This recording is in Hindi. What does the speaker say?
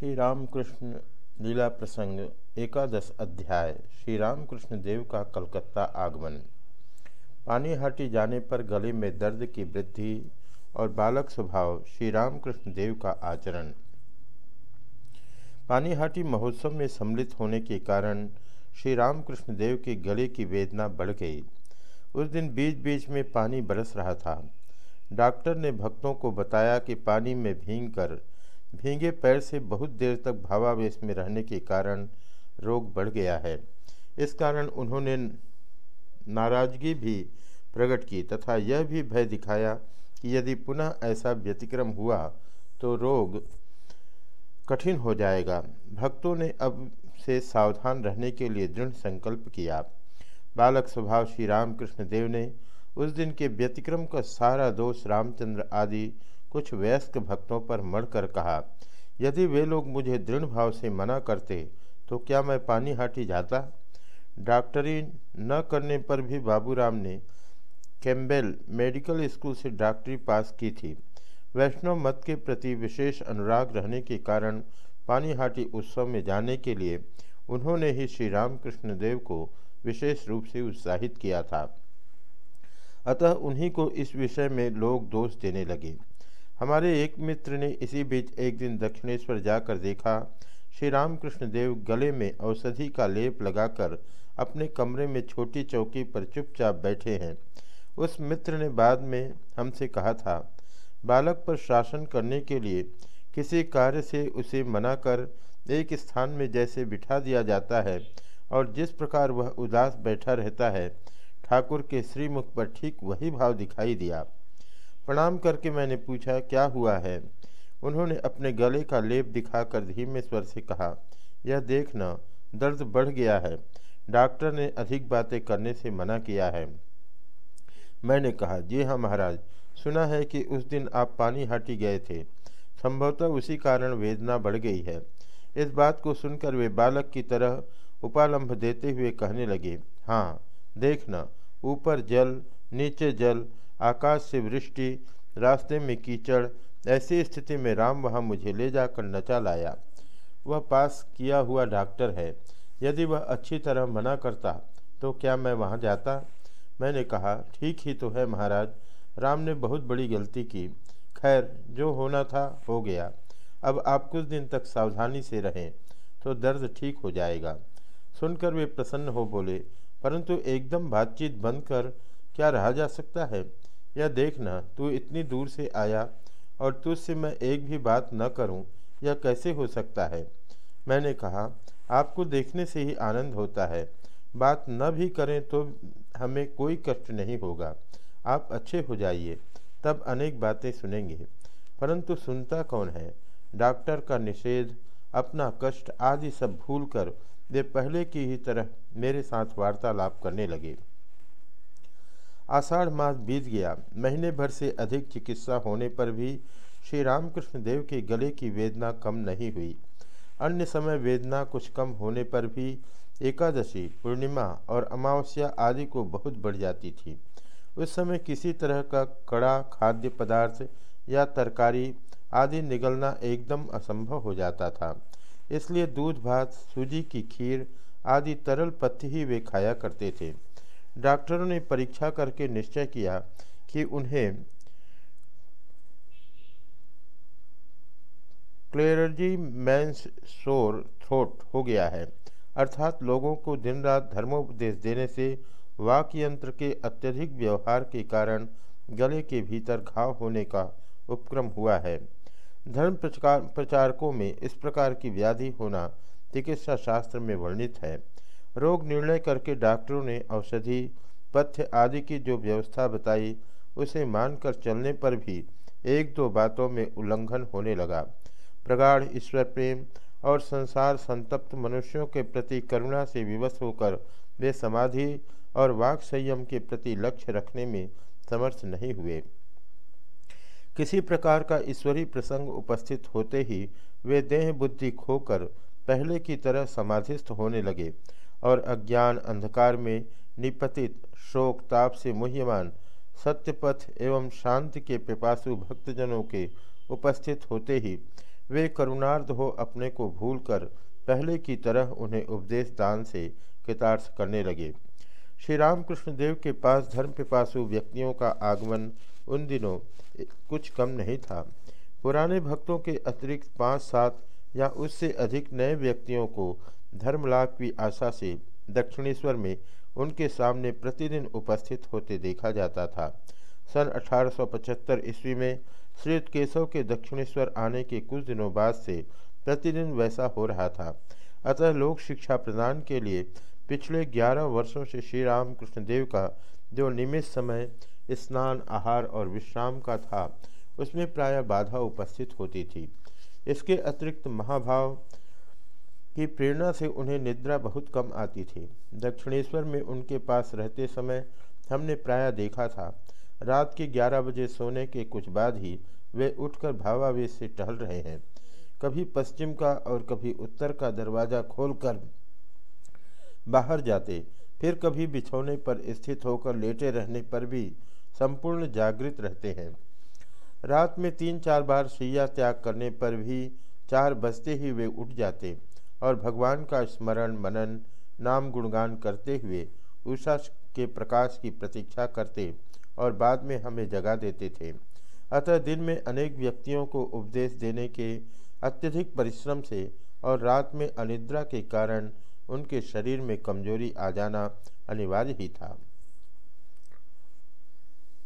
श्री रामकृष्ण लीला प्रसंग, एकादश अध्याय श्री रामकृष्ण देव का कलकत्ता आगमन। पानीहाटी जाने पर गले में दर्द की वृद्धि और बालक स्वभाव श्री रामकृष्ण देव का आचरण। पानीहाटी महोत्सव में सम्मिलित होने के कारण श्री रामकृष्ण देव के गले की वेदना बढ़ गई। उस दिन बीच बीच में पानी बरस रहा था। डॉक्टर ने भक्तों को बताया कि पानी में भींग कर भींगे पैर से बहुत देर तक भावावेश में रहने के कारण रोग बढ़ गया है। इस कारण उन्होंने नाराज़गी भी प्रकट की तथा यह भी भय दिखाया कि यदि पुनः ऐसा व्यतिक्रम हुआ तो रोग कठिन हो जाएगा। भक्तों ने अब से सावधान रहने के लिए दृढ़ संकल्प किया। बालक स्वभाव श्री रामकृष्ण देव ने उस दिन के व्यतिक्रम का सारा दोष रामचंद्र आदि कुछ वयस्क भक्तों पर मढ़कर कहा, यदि वे लोग मुझे दृढ़ भाव से मना करते तो क्या मैं पानी हाटी जाता? डॉक्टरी न करने पर भी बाबूराम ने कैम्बेल मेडिकल स्कूल से डॉक्टरी पास की थी। वैष्णव मत के प्रति विशेष अनुराग रहने के कारण पानीहाटी उत्सव में जाने के लिए उन्होंने ही श्री रामकृष्ण देव को विशेष रूप से उत्साहित किया था। अतः उन्हीं को इस विषय में लोग दोष देने लगे। हमारे एक मित्र ने इसी बीच एक दिन दक्षिणेश्वर जाकर देखा। श्री रामकृष्ण देव गले में औषधि का लेप लगाकर अपने कमरे में छोटी चौकी पर चुपचाप बैठे हैं। उस मित्र ने बाद में हमसे कहा था, बालक पर शासन करने के लिए किसी कार्य से उसे मना कर एक स्थान में जैसे बिठा दिया जाता है और जिस प्रकार वह उदास बैठा रहता है, ठाकुर के श्रीमुख पर ठीक वही भाव दिखाई दिया। प्रणाम करके मैंने पूछा, क्या हुआ है? उन्होंने अपने गले का लेप दिखाकर धीमे स्वर से कहा, यह देखना, दर्द बढ़ गया है। डॉक्टर ने अधिक बातें करने से मना किया है। मैंने कहा, जी हाँ महाराज, सुना है कि उस दिन आप पानी हाटी गए थे। संभवतः उसी कारण वेदना बढ़ गई है। इस बात को सुनकर वे बालक की तरह उपालंभ देते हुए कहने लगे हाँ देखना, ऊपर जल, नीचे जल आकाश से वृष्टि, रास्ते में कीचड़, ऐसी स्थिति में राम वहाँ मुझे ले जाकर नचा लाया। वह पास किया हुआ डॉक्टर है। यदि वह अच्छी तरह मना करता तो क्या मैं वहाँ जाता? मैंने कहा, ठीक ही तो है महाराज। राम ने बहुत बड़ी गलती की। खैर, जो होना था, हो गया। अब आप कुछ दिन तक सावधानी से रहें तो दर्द ठीक हो जाएगा। सुनकर वे प्रसन्न हो बोले, परंतु एकदम बातचीत बंद कर क्या रहा जा सकता है? यह देखना, तू इतनी दूर से आया और तुझसे मैं एक भी बात न करूँ, यह कैसे हो सकता है? मैंने कहा, आपको देखने से ही आनंद होता है। बात न भी करें तो हमें कोई कष्ट नहीं होगा। आप अच्छे हो जाइए, तब अनेक बातें सुनेंगे। परंतु सुनता कौन है? डॉक्टर का निषेध, अपना कष्ट आदि सब भूलकर वे पहले की ही तरह मेरे साथ वार्तालाप करने लगे। आषाढ़ मास बीत गया। महीने भर से अधिक चिकित्सा होने पर भी श्री रामकृष्ण देव के गले की वेदना कम नहीं हुई। अन्य समय वेदना कुछ कम होने पर भी एकादशी, पूर्णिमा और अमावस्या आदि को बहुत बढ़ जाती थी। उस समय किसी तरह का कड़ा, खाद्य पदार्थ या तरकारी आदि निगलना एकदम असंभव हो जाता था। इसलिए दूध, भात, सूजी की खीर आदि तरल पथ्य ही वे खाया करते थे। डॉक्टरों ने परीक्षा करके निश्चय किया कि उन्हें क्लेरजी, मैंस शोर थ्रोट हो गया है। अर्थात लोगों को दिन रात धर्मोपदेश देने से वाक यंत्र के अत्यधिक व्यवहार के कारण गले के भीतर घाव होने का उपक्रम हुआ है। धर्म प्रचार प्रचारकों में इस प्रकार की व्याधि होना चिकित्सा शास्त्र में वर्णित है। रोग निर्णय करके डॉक्टरों ने औषधि, पथ्य आदि की जो व्यवस्था बताई, उसे मानकर चलने पर भी एक दो बातों में उल्लंघन होने लगा। प्रगाढ़ ईश्वर प्रेम और संसार संतप्त मनुष्यों के प्रति करुणा से विवश होकर वे समाधि और वाक संयम के प्रति लक्ष्य रखने में समर्थ नहीं हुए। किसी प्रकार का ईश्वरीय प्रसंग उपस्थित होते ही वे देह बुद्धि खोकर पहले की तरह समाधिस्थ होने लगे और अज्ञान अंधकार में निपतित शोक ताप से मुह्यमान सत्यपथ एवं शांति के पिपासु भक्तजनों के उपस्थित होते ही वे करुणार्ध हो अपने को भूलकर पहले की तरह उन्हें उपदेश दान से कृतार्थ करने लगे। श्री रामकृष्ण देव के पास धर्म पिपासु व्यक्तियों का आगमन उन दिनों कुछ कम नहीं था। पुराने भक्तों के अतिरिक्त पाँच सात या उससे अधिक नए व्यक्तियों को धर्मलाभ की आशा से दक्षिणेश्वर में उनके सामने प्रतिदिन उपस्थित होते देखा जाता था। सन 1875 ईस्वी में श्री केशव के दक्षिणेश्वर आने के कुछ दिनों बाद से प्रतिदिन वैसा हो रहा था। अतः लोक शिक्षा प्रदान के लिए पिछले 11 वर्षों से श्री राम कृष्णदेव का जो नियमित समय, स्नान, आहार और विश्राम का था, उसमें प्राय बाधा उपस्थित होती थी। इसके अतिरिक्त महाभाव की प्रेरणा से उन्हें निद्रा बहुत कम आती थी। दक्षिणेश्वर में उनके पास रहते समय हमने प्राय देखा था। रात के 11 बजे सोने के कुछ बाद ही वे उठकर भावावेश से टहल रहे हैं। कभी पश्चिम का और कभी उत्तर का दरवाज़ा खोलकर बाहर जाते, फिर कभी बिछौने पर स्थित होकर लेटे रहने पर भी संपूर्ण जागृत रहते हैं। रात में तीन चार बार सैया त्याग करने पर भी चार बजते ही वे उठ जाते। और भगवान का स्मरण, मनन, नाम गुणगान करते हुए उषा के प्रकाश की प्रतीक्षा करते और बाद में हमें जगा देते थे। अतः दिन में अनेक व्यक्तियों को उपदेश देने के अत्यधिक परिश्रम से और रात में अनिद्रा के कारण उनके शरीर में कमज़ोरी आ जाना अनिवार्य ही था।